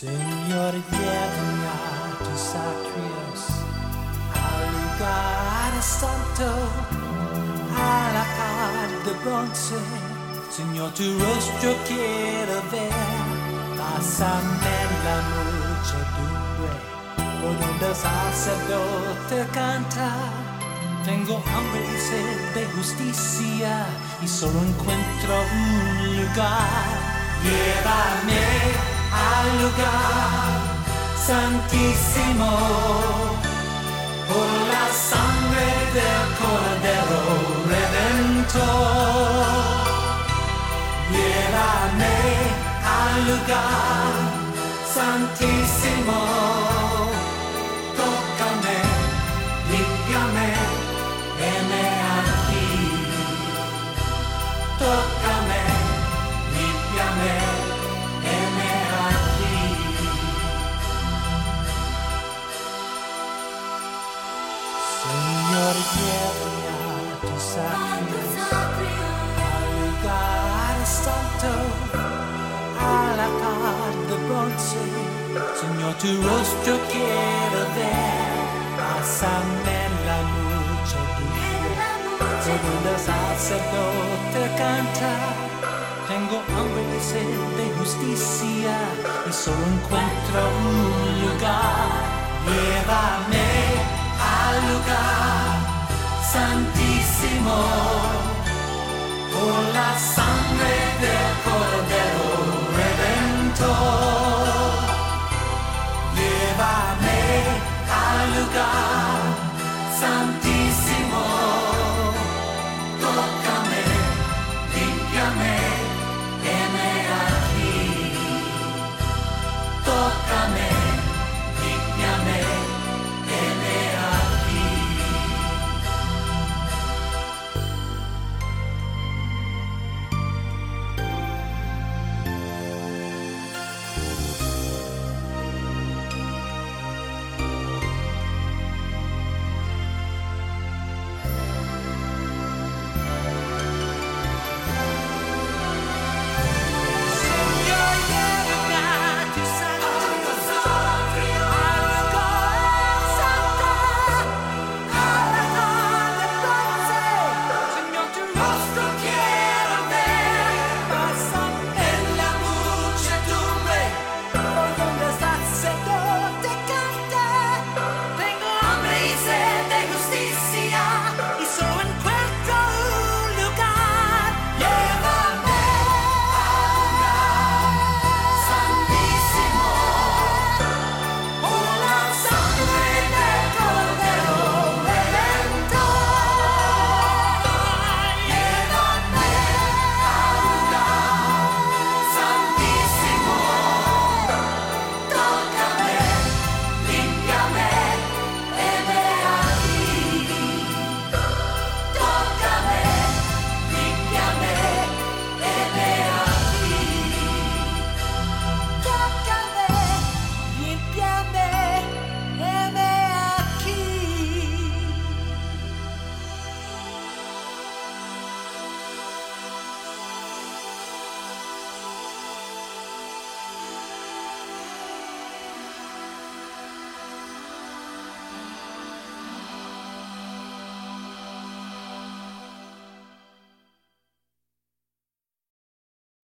Señor, llévame a tus atrios, al lugar santo, a la cara de bronce. Señor, tu rostro quiero ver, pásame la muchedumbre, por donde el sacerdote canta. Tengo hambre y sed de justicia y solo encuentro un lugar. Llévame al lugar santísimo por la sangre del Cordero Redentor. Llévame al lugar santísimo. Tócame, límpiame, heme aquí. Tócame, Señor, tu rostro quiero ver, pásame la muchedumbre, por donde el sacerdote canta. Tengo hambre y sed de justicia y solo encuentro un lugar. Llévame por la sangre